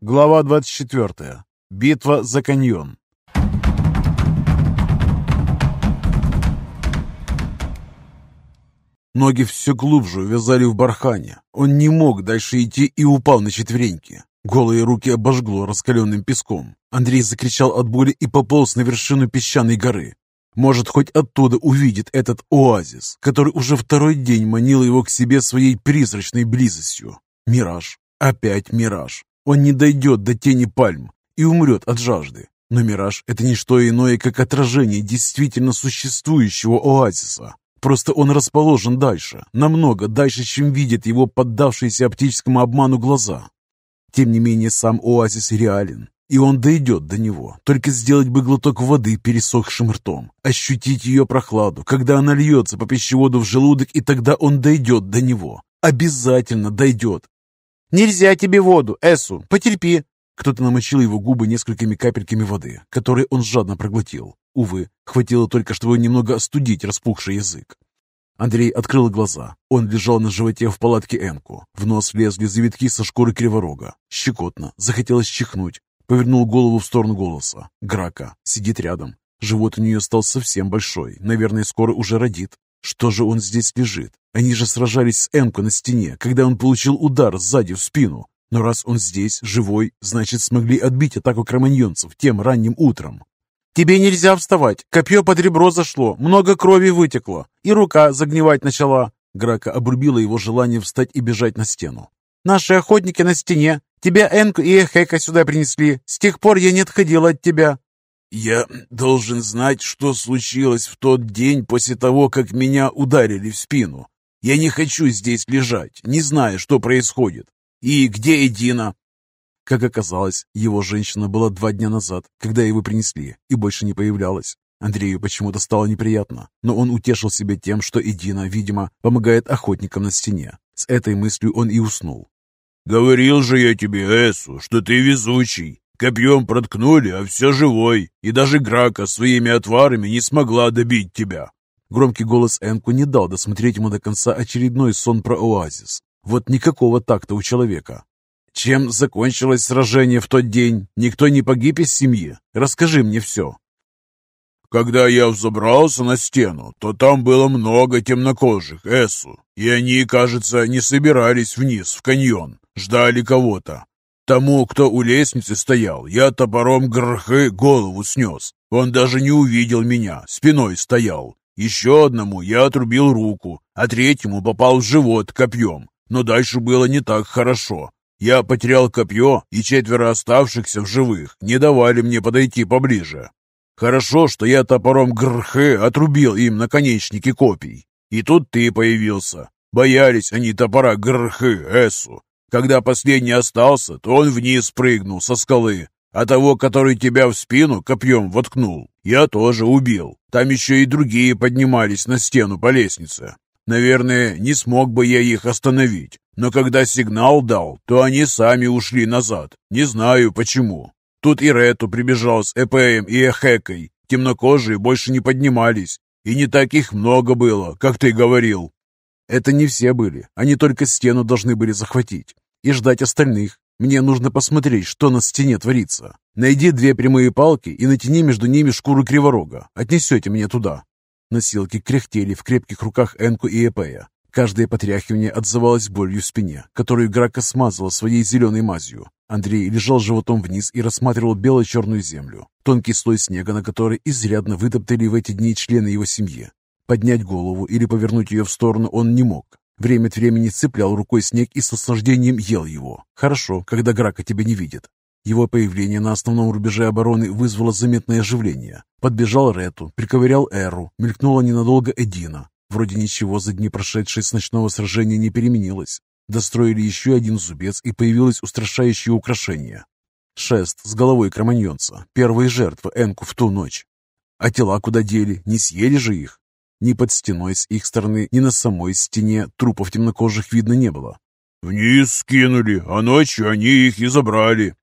Глава 24. Битва за каньон. Ноги все глубже увязали в бархане. Он не мог дальше идти и упал на четвереньки. Голые руки обожгло раскаленным песком. Андрей закричал от боли и пополз на вершину песчаной горы. Может, хоть оттуда увидит этот оазис, который уже второй день манил его к себе своей призрачной близостью. Мираж. Опять мираж. Он не дойдет до тени пальм и умрет от жажды. Но мираж – это не что иное, как отражение действительно существующего оазиса. Просто он расположен дальше, намного дальше, чем видят его поддавшиеся оптическому обману глаза. Тем не менее, сам оазис реален, и он дойдет до него. Только сделать бы глоток воды пересохшим ртом, ощутить ее прохладу, когда она льется по пищеводу в желудок, и тогда он дойдет до него. Обязательно дойдет. «Нельзя тебе воду, Эсу, потерпи!» Кто-то намочил его губы несколькими капельками воды, которые он жадно проглотил. Увы, хватило только, чтобы немного остудить распухший язык. Андрей открыл глаза. Он лежал на животе в палатке Энку. В нос влезли завитки со шкуры криворога. Щекотно. Захотелось чихнуть. Повернул голову в сторону голоса. Грака. Сидит рядом. Живот у нее стал совсем большой. Наверное, скоро уже родит. Что же он здесь лежит? Они же сражались с Энко на стене, когда он получил удар сзади в спину. Но раз он здесь, живой, значит, смогли отбить атаку кроманьонцев тем ранним утром. «Тебе нельзя вставать. Копье под ребро зашло, много крови вытекло, и рука загнивать начала». Грака обрубила его желание встать и бежать на стену. «Наши охотники на стене. Тебя Энку и Эхека сюда принесли. С тех пор я не отходила от тебя». «Я должен знать, что случилось в тот день после того, как меня ударили в спину. Я не хочу здесь лежать, не зная, что происходит. И где Эдина?» Как оказалось, его женщина была два дня назад, когда его принесли, и больше не появлялась. Андрею почему-то стало неприятно, но он утешил себя тем, что Эдина, видимо, помогает охотникам на стене. С этой мыслью он и уснул. «Говорил же я тебе, Эсу, что ты везучий. Копьем проткнули, а все живой, и даже Грака своими отварами не смогла добить тебя». Громкий голос Энку не дал досмотреть ему до конца очередной сон про оазис. Вот никакого такта у человека. Чем закончилось сражение в тот день? Никто не погиб из семьи? Расскажи мне все. Когда я взобрался на стену, то там было много темнокожих, Эсу, и они, кажется, не собирались вниз, в каньон, ждали кого-то. Тому, кто у лестницы стоял, я топором грхы голову снес. Он даже не увидел меня, спиной стоял. Еще одному я отрубил руку, а третьему попал в живот копьем. Но дальше было не так хорошо. Я потерял копье, и четверо оставшихся в живых не давали мне подойти поближе. Хорошо, что я топором грхы отрубил им наконечники копий. И тут ты появился. Боялись они топора грхы Эсу. Когда последний остался, то он вниз прыгнул со скалы, а того, который тебя в спину копьем воткнул, я тоже убил. Там еще и другие поднимались на стену по лестнице. Наверное, не смог бы я их остановить, но когда сигнал дал, то они сами ушли назад. Не знаю почему. Тут и Рету прибежал с Эпеем и Эхекой. Темнокожие больше не поднимались, и не таких много было, как ты говорил. Это не все были, они только стену должны были захватить и ждать остальных. Мне нужно посмотреть, что на стене творится. Найди две прямые палки и натяни между ними шкуру криворога. Отнесете меня туда. Носилки кряхтели в крепких руках Энку и Эпея. Каждое потряхивание отзывалось болью в спине, которую Грака смазала своей зеленой мазью. Андрей лежал животом вниз и рассматривал бело-черную землю, тонкий слой снега, на который изрядно вытоптали в эти дни члены его семьи. Поднять голову или повернуть ее в сторону он не мог. Время от времени цеплял рукой снег и с наслаждением ел его. Хорошо, когда Грака тебя не видит. Его появление на основном рубеже обороны вызвало заметное оживление. Подбежал Рету, приковырял Эру, мелькнула ненадолго Эдина. Вроде ничего за дни прошедшие с ночного сражения не переменилось. Достроили еще один зубец, и появилось устрашающее украшение. Шест с головой кроманьонца, первая жертва Энку в ту ночь. А тела куда дели? Не съели же их? Ни под стеной с их стороны, ни на самой стене трупов темнокожих видно не было. «Вниз скинули, а ночью они их и забрали»,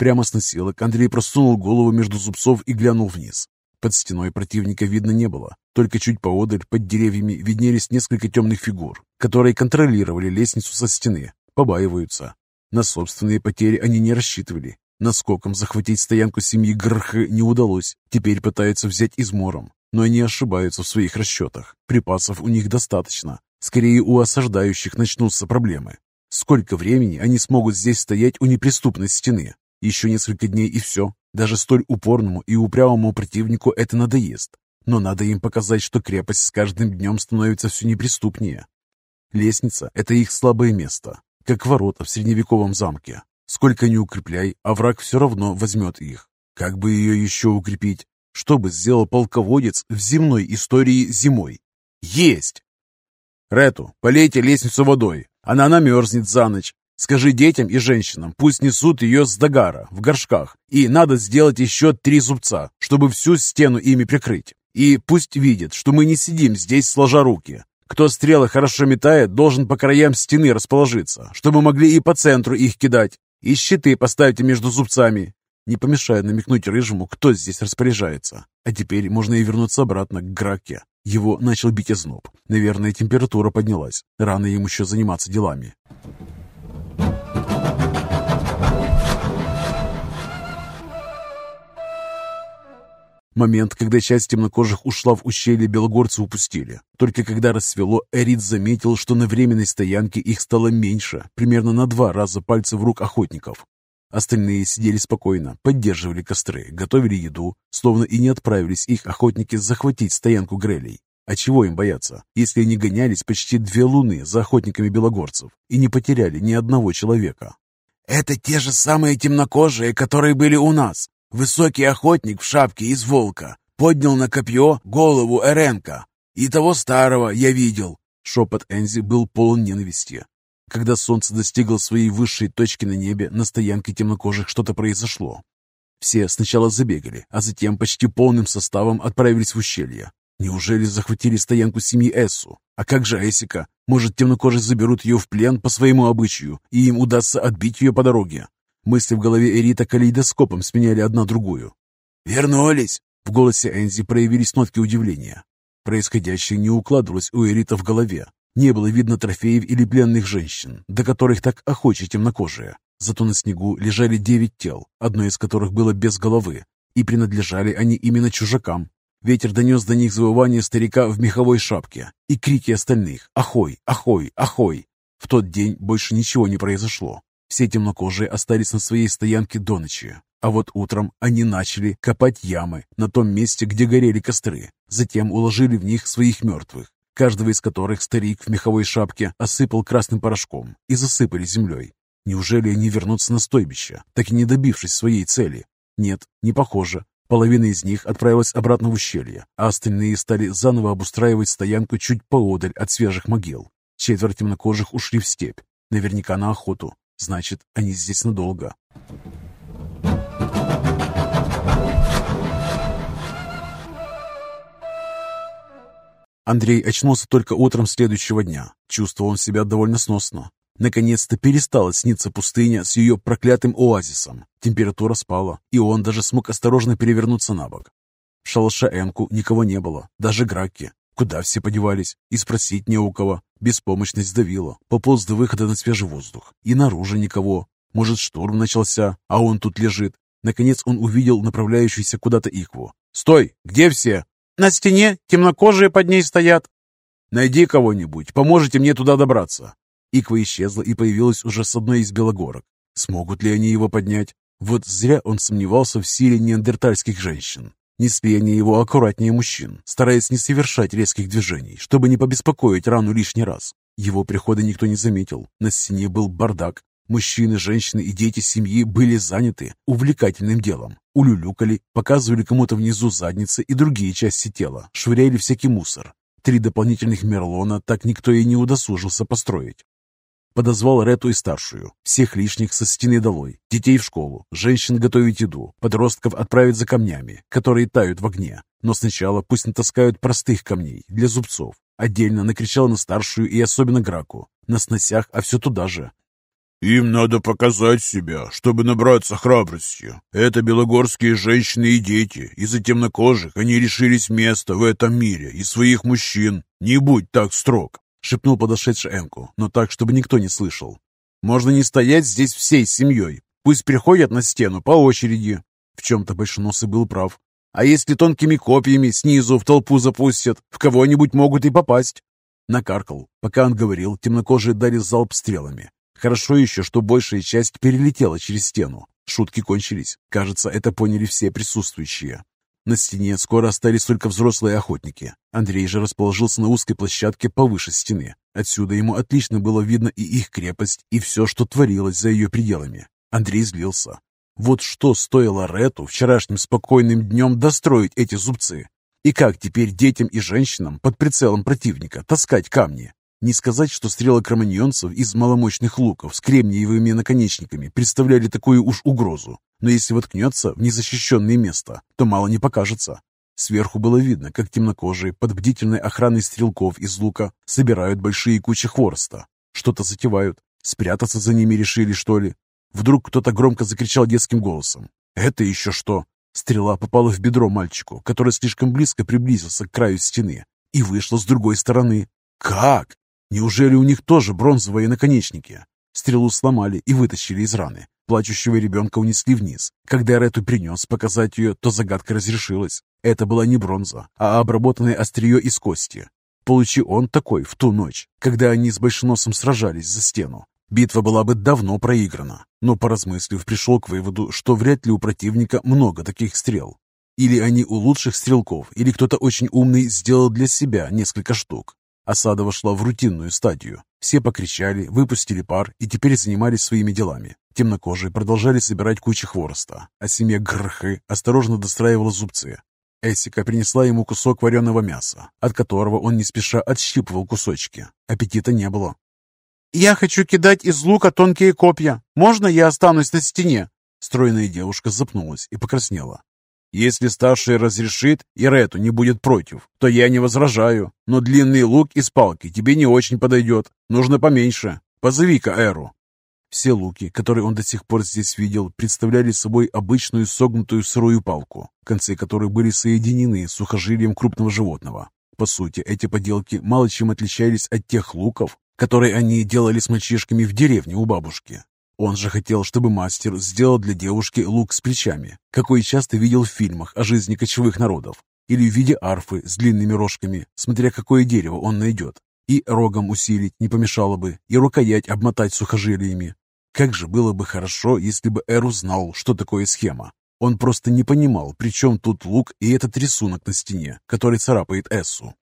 Прямо с носилок Андрей просунул голову между зубцов и глянул вниз. Под стеной противника видно не было. Только чуть поодаль, под деревьями, виднелись несколько темных фигур, которые контролировали лестницу со стены. Побаиваются. На собственные потери они не рассчитывали. Наскоком захватить стоянку семьи Грх не удалось. Теперь пытаются взять измором. Но они ошибаются в своих расчетах. Припасов у них достаточно. Скорее, у осаждающих начнутся проблемы. Сколько времени они смогут здесь стоять у неприступной стены? Еще несколько дней и все. Даже столь упорному и упрямому противнику это надоест. Но надо им показать, что крепость с каждым днем становится все неприступнее. Лестница – это их слабое место, как ворота в средневековом замке. Сколько ни укрепляй, а враг все равно возьмет их. Как бы ее еще укрепить? Что бы сделал полководец в земной истории зимой? Есть! Рету, полейте лестницу водой. Она намерзнет за ночь. Скажи детям и женщинам, пусть несут ее с догара, в горшках. И надо сделать еще три зубца, чтобы всю стену ими прикрыть. И пусть видят, что мы не сидим здесь сложа руки. Кто стрелы хорошо метает, должен по краям стены расположиться, чтобы могли и по центру их кидать. И щиты поставьте между зубцами. Не помешает намекнуть Рыжему, кто здесь распоряжается. А теперь можно и вернуться обратно к Граке. Его начал бить озноб. Наверное, температура поднялась. Рано ему еще заниматься делами. Момент, когда часть темнокожих ушла в ущелье, белогорцы упустили. Только когда рассвело, Эрит заметил, что на временной стоянке их стало меньше, примерно на два раза пальцев рук охотников. Остальные сидели спокойно, поддерживали костры, готовили еду, словно и не отправились их охотники захватить стоянку грелей. А чего им бояться, если они гонялись почти две луны за охотниками белогорцев и не потеряли ни одного человека? «Это те же самые темнокожие, которые были у нас», Высокий охотник в шапке из волка поднял на копье голову Эренка. И того старого я видел. Шепот Энзи был полон ненависти. Когда солнце достигло своей высшей точки на небе, на стоянке темнокожих что-то произошло. Все сначала забегали, а затем почти полным составом отправились в ущелье. Неужели захватили стоянку семьи Эссу? А как же Эсика? Может, темнокожие заберут ее в плен по своему обычаю, и им удастся отбить ее по дороге? Мысли в голове Эрита калейдоскопом сменяли одна другую. «Вернулись!» В голосе Энзи проявились нотки удивления. Происходящее не укладывалось у Эрита в голове. Не было видно трофеев или пленных женщин, до которых так охочи темнокожие. Зато на снегу лежали девять тел, одно из которых было без головы, и принадлежали они именно чужакам. Ветер донес до них завывание старика в меховой шапке и крики остальных «Ахой! Ахой! Ахой!». В тот день больше ничего не произошло. Все темнокожие остались на своей стоянке до ночи. А вот утром они начали копать ямы на том месте, где горели костры. Затем уложили в них своих мертвых, каждого из которых старик в меховой шапке осыпал красным порошком и засыпали землей. Неужели они вернутся на стойбище, так и не добившись своей цели? Нет, не похоже. Половина из них отправилась обратно в ущелье, а остальные стали заново обустраивать стоянку чуть поодаль от свежих могил. Четверть темнокожих ушли в степь, наверняка на охоту, Значит, они здесь надолго. Андрей очнулся только утром следующего дня. Чувствовал он себя довольно сносно. Наконец-то перестала сниться пустыня с ее проклятым оазисом. Температура спала, и он даже смог осторожно перевернуться на бок. В шалаше Энку никого не было, даже Граки. Куда все подевались? И спросить не у кого. Беспомощность давила. Пополз до выхода на свежий воздух. И наружу никого. Может, шторм начался, а он тут лежит. Наконец он увидел направляющуюся куда-то Икву. «Стой! Где все?» «На стене. Темнокожие под ней стоят». «Найди кого-нибудь. Поможете мне туда добраться». Иква исчезла и появилась уже с одной из белогорок. Смогут ли они его поднять? Вот зря он сомневался в силе неандертальских женщин. Несли они его аккуратнее мужчин, стараясь не совершать резких движений, чтобы не побеспокоить рану лишний раз. Его прихода никто не заметил. На стене был бардак. Мужчины, женщины и дети семьи были заняты увлекательным делом. Улюлюкали, показывали кому-то внизу задницы и другие части тела, швыряли всякий мусор. Три дополнительных Мерлона так никто и не удосужился построить. Подозвал Рету и старшую. Всех лишних со стены долой. Детей в школу. Женщин готовить еду. Подростков отправить за камнями, которые тают в огне. Но сначала пусть натаскают простых камней для зубцов. Отдельно накричал на старшую и особенно Граку. На сносях, а все туда же. Им надо показать себя, чтобы набраться храбрости. Это белогорские женщины и дети. Из-за темнокожих они решились место в этом мире и своих мужчин. Не будь так строг, шепнул подошедший Энку, но так, чтобы никто не слышал. Можно не стоять здесь всей семьей. Пусть приходят на стену по очереди. В чем-то Большеносый был прав. А если тонкими копьями снизу в толпу запустят, в кого-нибудь могут и попасть. Накаркал. Пока он говорил, темнокожие дали залп стрелами. Хорошо еще, что большая часть перелетела через стену. Шутки кончились. Кажется, это поняли все присутствующие. На стене скоро остались только взрослые охотники. Андрей же расположился на узкой площадке повыше стены. Отсюда ему отлично было видно и их крепость, и все, что творилось за ее пределами. Андрей злился. Вот что стоило Рету вчерашним спокойным днем достроить эти зубцы? И как теперь детям и женщинам под прицелом противника таскать камни? Не сказать, что стрелы кроманьонцев из маломощных луков с кремниевыми наконечниками представляли такую уж угрозу, но если воткнется в незащищенное место, то мало не покажется. Сверху было видно, как темнокожие под бдительной охраной стрелков из лука собирают большие кучи хвороста. Что-то затевают. Спрятаться за ними решили, что ли? Вдруг кто-то громко закричал детским голосом. «Это еще что?» Стрела попала в бедро мальчику, который слишком близко приблизился к краю стены и вышла с другой стороны. «Как? Неужели у них тоже бронзовые наконечники? Стрелу сломали и вытащили из раны. Плачущего ребенка унесли вниз. Когда Рету принес показать ее, то загадка разрешилась. Это была не бронза, а обработанное острие из кости. Получи он такой в ту ночь, когда они с Большеносом сражались за стену. Битва была бы давно проиграна, но, поразмыслив, пришел к выводу, что вряд ли у противника много таких стрел. Или они у лучших стрелков, или кто-то очень умный сделал для себя несколько штук. Осада вошла в рутинную стадию. Все покричали, выпустили пар и теперь занимались своими делами. Темнокожие продолжали собирать кучи хвороста, а семья Грхы осторожно достраивала зубцы. Эсика принесла ему кусок вареного мяса, от которого он не спеша отщипывал кусочки. Аппетита не было. «Я хочу кидать из лука тонкие копья. Можно я останусь на стене?» Стройная девушка запнулась и покраснела. Если старший разрешит и Рету не будет против, то я не возражаю. Но длинный лук из палки тебе не очень подойдет. Нужно поменьше. Позови-ка Эру». Все луки, которые он до сих пор здесь видел, представляли собой обычную согнутую сырую палку, концы которой были соединены с сухожилием крупного животного. По сути, эти поделки мало чем отличались от тех луков, которые они делали с мальчишками в деревне у бабушки. Он же хотел, чтобы мастер сделал для девушки лук с плечами, какой часто видел в фильмах о жизни кочевых народов, или в виде арфы с длинными рожками, смотря какое дерево он найдет. И рогом усилить не помешало бы, и рукоять обмотать сухожилиями. Как же было бы хорошо, если бы Эру знал, что такое схема. Он просто не понимал, при чем тут лук и этот рисунок на стене, который царапает Эссу.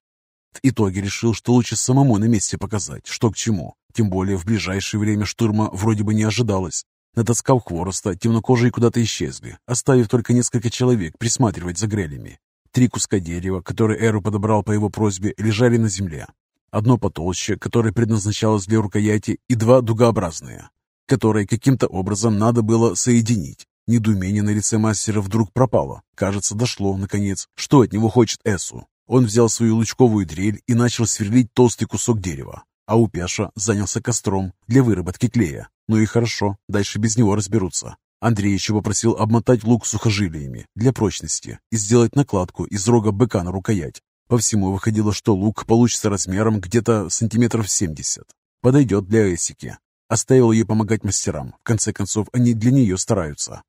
В итоге решил, что лучше самому на месте показать, что к чему. Тем более в ближайшее время штурма вроде бы не ожидалось. Натаскав хвороста, темнокожие куда-то исчезли, оставив только несколько человек присматривать за грелями. Три куска дерева, которые Эру подобрал по его просьбе, лежали на земле. Одно потолще, которое предназначалось для рукояти, и два дугообразные, которые каким-то образом надо было соединить. Недоумение на лице мастера вдруг пропало. Кажется, дошло, наконец, что от него хочет Эсу. Он взял свою лучковую дрель и начал сверлить толстый кусок дерева а Упеша занялся костром для выработки клея. Ну и хорошо, дальше без него разберутся. Андрей еще попросил обмотать лук сухожилиями для прочности и сделать накладку из рога быка на рукоять. По всему выходило, что лук получится размером где-то сантиметров 70. Подойдет для Эсики. Оставил ее помогать мастерам. В конце концов, они для нее стараются.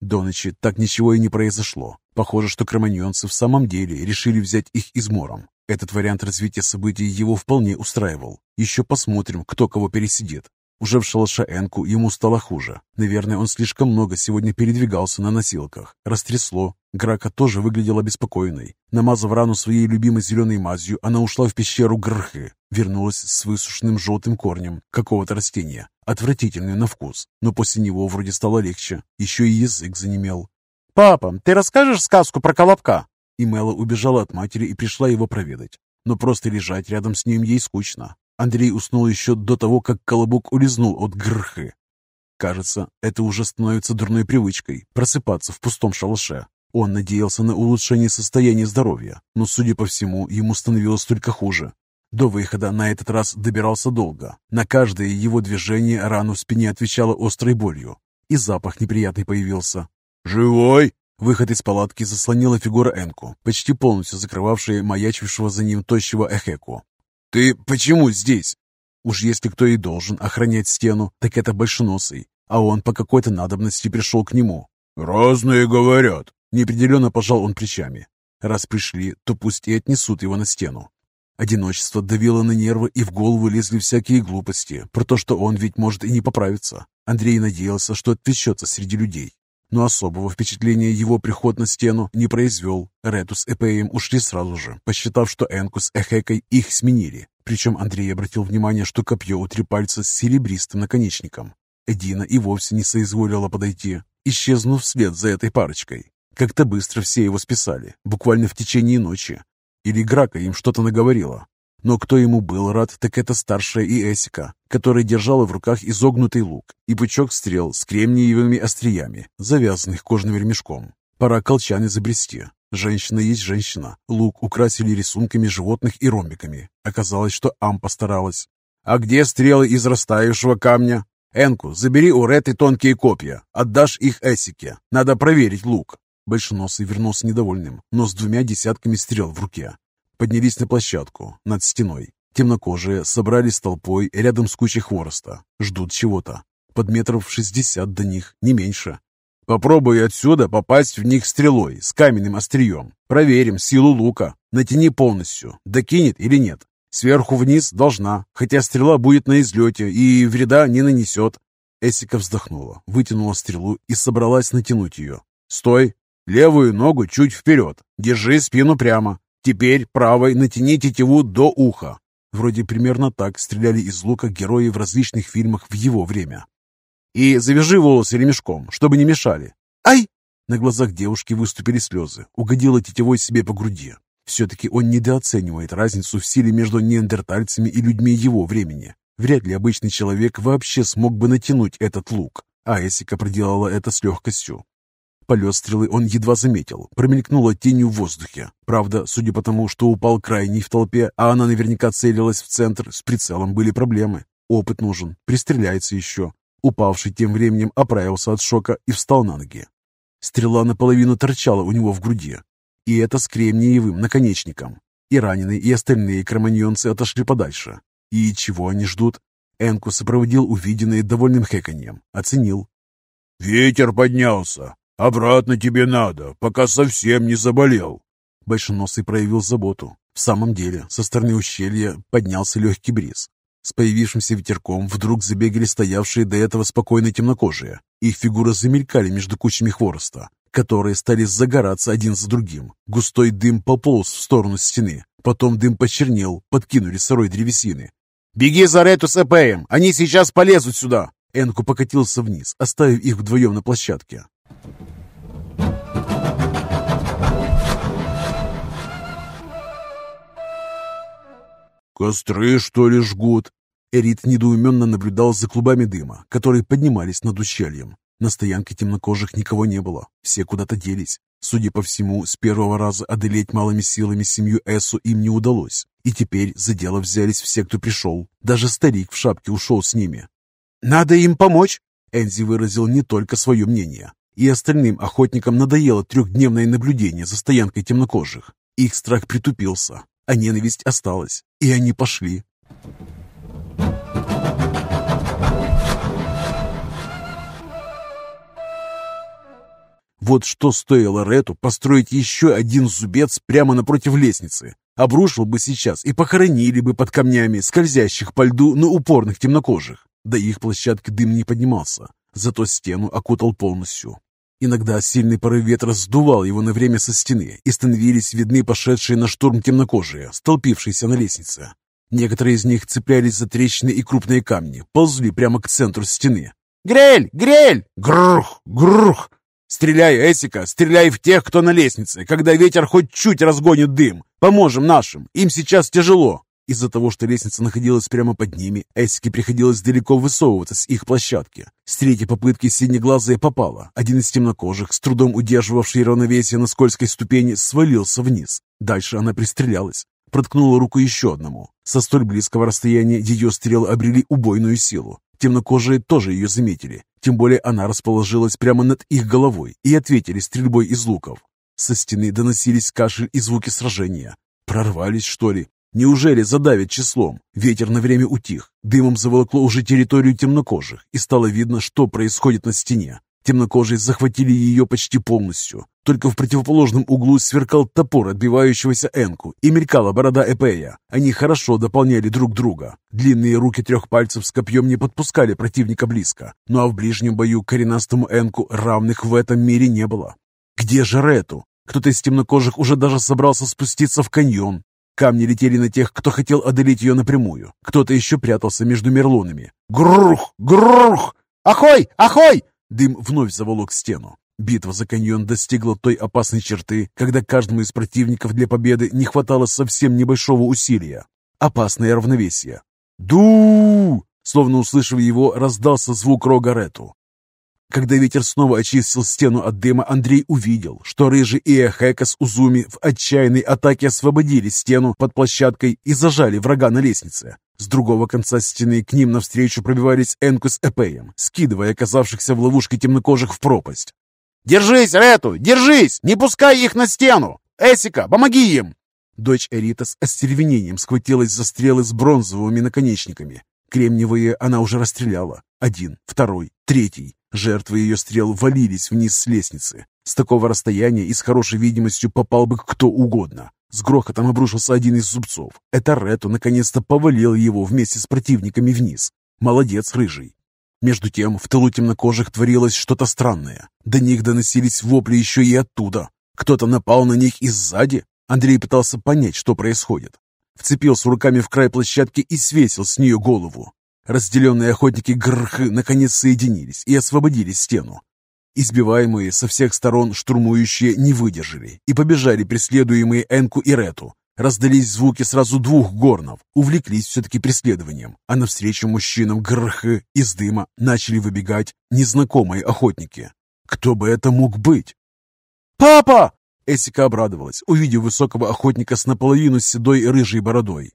До ночи так ничего и не произошло. Похоже, что кроманьонцы в самом деле решили взять их измором. Этот вариант развития событий его вполне устраивал. Еще посмотрим, кто кого пересидит. Уже в шалаше Энку ему стало хуже. Наверное, он слишком много сегодня передвигался на носилках. Растрясло. Грака тоже выглядела беспокойной. Намазав рану своей любимой зеленой мазью, она ушла в пещеру Грхы. Вернулась с высушенным желтым корнем какого-то растения. Отвратительный на вкус, но после него вроде стало легче. Еще и язык занемел. «Папа, ты расскажешь сказку про Колобка?» И Мэла убежала от матери и пришла его проведать. Но просто лежать рядом с ним ей скучно. Андрей уснул еще до того, как колобок улизнул от грхы. Кажется, это уже становится дурной привычкой – просыпаться в пустом шалаше. Он надеялся на улучшение состояния здоровья, но, судя по всему, ему становилось только хуже. До выхода на этот раз добирался долго. На каждое его движение рану в спине отвечала острой болью. И запах неприятный появился. «Живой?» Выход из палатки заслонила фигура Энку, почти полностью закрывавшая маячившего за ним тощего Эхеку. «Ты почему здесь?» Уж если кто и должен охранять стену, так это Большеносый, а он по какой-то надобности пришел к нему. «Разные говорят». Неопределенно пожал он плечами. Раз пришли, то пусть и отнесут его на стену. Одиночество давило на нервы, и в голову лезли всякие глупости, про то, что он ведь может и не поправиться. Андрей надеялся, что отвлечется среди людей. Но особого впечатления его приход на стену не произвел. Ретус с Эпеем ушли сразу же, посчитав, что Энку с Эхекой их сменили. Причем Андрей обратил внимание, что копье у три пальца с серебристым наконечником. Эдина и вовсе не соизволила подойти, исчезнув вслед за этой парочкой. Как-то быстро все его списали, буквально в течение ночи. Или Грака им что-то наговорила. Но кто ему был рад, так это старшая и Эсика, которая держала в руках изогнутый лук и пучок стрел с кремниевыми остриями, завязанных кожным ремешком. Пора колчан изобрести. Женщина есть женщина. Лук украсили рисунками животных и ромбиками. Оказалось, что Ам постаралась. «А где стрелы из растаявшего камня?» «Энку, забери у Реты тонкие копья. Отдашь их Эсике. Надо проверить лук». Большеносый вернулся недовольным, но с двумя десятками стрел в руке. Поднялись на площадку, над стеной. Темнокожие собрались толпой рядом с кучей хвороста. Ждут чего-то. Под метров шестьдесят до них, не меньше. Попробуй отсюда попасть в них стрелой с каменным острием. Проверим силу лука. Натяни полностью. Докинет или нет. Сверху вниз должна, хотя стрела будет на излете и вреда не нанесет. Эсика вздохнула, вытянула стрелу и собралась натянуть ее. «Стой! Левую ногу чуть вперед. Держи спину прямо. Теперь правой натяни тетиву до уха». Вроде примерно так стреляли из лука герои в различных фильмах в его время. И завяжи волосы ремешком, чтобы не мешали. Ай! На глазах девушки выступили слезы. Угодила тетевой себе по груди. Все-таки он недооценивает разницу в силе между неандертальцами и людьми его времени. Вряд ли обычный человек вообще смог бы натянуть этот лук. А Эсика проделала это с легкостью. Полет стрелы он едва заметил, промелькнула тенью в воздухе. Правда, судя по тому, что упал крайний в толпе, а она наверняка целилась в центр, с прицелом были проблемы. Опыт нужен, пристреляется еще. Упавший тем временем оправился от шока и встал на ноги. Стрела наполовину торчала у него в груди, и это с кремниевым наконечником. И раненые, и остальные кроманьонцы отошли подальше. И чего они ждут? Энку сопроводил увиденное довольным хэканьем, оценил. «Ветер поднялся. Обратно тебе надо, пока совсем не заболел». Большеносый проявил заботу. В самом деле, со стороны ущелья поднялся легкий бриз. С появившимся ветерком вдруг забегали стоявшие до этого спокойно темнокожие. Их фигуры замелькали между кучами хвороста, которые стали загораться один за другим. Густой дым пополз в сторону стены. Потом дым почернел, подкинули сырой древесины. «Беги за Рету с Эпеем! Они сейчас полезут сюда!» Энку покатился вниз, оставив их вдвоем на площадке. «Костры, что ли, жгут?» Эрит недоуменно наблюдал за клубами дыма, которые поднимались над ущельем. На стоянке темнокожих никого не было, все куда-то делись. Судя по всему, с первого раза одолеть малыми силами семью Эсу им не удалось. И теперь за дело взялись все, кто пришел. Даже старик в шапке ушел с ними. «Надо им помочь!» Энзи выразил не только свое мнение. И остальным охотникам надоело трехдневное наблюдение за стоянкой темнокожих. Их страх притупился, а ненависть осталась, и они пошли. Вот что стоило Рету построить еще один зубец прямо напротив лестницы. Обрушил бы сейчас и похоронили бы под камнями, скользящих по льду на упорных темнокожих. До их площадки дым не поднимался, зато стену окутал полностью. Иногда сильный порыв ветра сдувал его на время со стены, и становились видны пошедшие на штурм темнокожие, столпившиеся на лестнице. Некоторые из них цеплялись за трещины и крупные камни, ползли прямо к центру стены. «Грель! Грель! Грух! Грух!» «Стреляй, Эсика, стреляй в тех, кто на лестнице, когда ветер хоть чуть разгонит дым. Поможем нашим, им сейчас тяжело». Из-за того, что лестница находилась прямо под ними, Эсике приходилось далеко высовываться с их площадки. С третьей попытки синеглазая попала. Один из темнокожих, с трудом удерживавший равновесие на скользкой ступени, свалился вниз. Дальше она пристрелялась. Проткнула руку еще одному. Со столь близкого расстояния ее стрелы обрели убойную силу. Темнокожие тоже ее заметили, тем более она расположилась прямо над их головой и ответили стрельбой из луков. Со стены доносились кашель и звуки сражения. Прорвались, что ли? Неужели задавят числом? Ветер на время утих, дымом заволокло уже территорию темнокожих, и стало видно, что происходит на стене. Темнокожие захватили ее почти полностью. Только в противоположном углу сверкал топор отбивающегося Энку и мелькала борода Эпея. Они хорошо дополняли друг друга. Длинные руки трех пальцев с копьем не подпускали противника близко. Ну а в ближнем бою коренастому Энку равных в этом мире не было. Где же Рету? Кто-то из темнокожих уже даже собрался спуститься в каньон. Камни летели на тех, кто хотел одолеть ее напрямую. Кто-то еще прятался между мерлонами. Грух! Грух! Ахой! Ахой! Дым вновь заволок стену. Битва за каньон достигла той опасной черты, когда каждому из противников для победы не хватало совсем небольшого усилия. Опасное равновесие. ду Словно услышав его, раздался звук рога Рету. Когда ветер снова очистил стену от дыма, Андрей увидел, что Рыжий и Эхека Узуми в отчаянной атаке освободили стену под площадкой и зажали врага на лестнице. С другого конца стены к ним навстречу пробивались Энку с Эпеем, скидывая оказавшихся в ловушке темнокожих в пропасть. «Держись, Рету! Держись! Не пускай их на стену! Эсика, помоги им!» Дочь Эрита с остервенением схватилась за стрелы с бронзовыми наконечниками. Кремниевые она уже расстреляла. Один, второй, третий. Жертвы ее стрел валились вниз с лестницы. С такого расстояния и с хорошей видимостью попал бы кто угодно. С грохотом обрушился один из зубцов. Это Рету наконец-то повалил его вместе с противниками вниз. Молодец, рыжий. Между тем, в тылу темнокожих творилось что-то странное. До них доносились вопли еще и оттуда. Кто-то напал на них и сзади. Андрей пытался понять, что происходит. Вцепился руками в край площадки и свесил с нее голову. Разделенные охотники Грхы наконец соединились и освободили стену. Избиваемые со всех сторон штурмующие не выдержали и побежали преследуемые Энку и Рету. Раздались звуки сразу двух горнов, увлеклись все-таки преследованием, а навстречу мужчинам Грхы из дыма начали выбегать незнакомые охотники. Кто бы это мог быть? «Папа!» Эсика обрадовалась, увидев высокого охотника с наполовину седой рыжей бородой.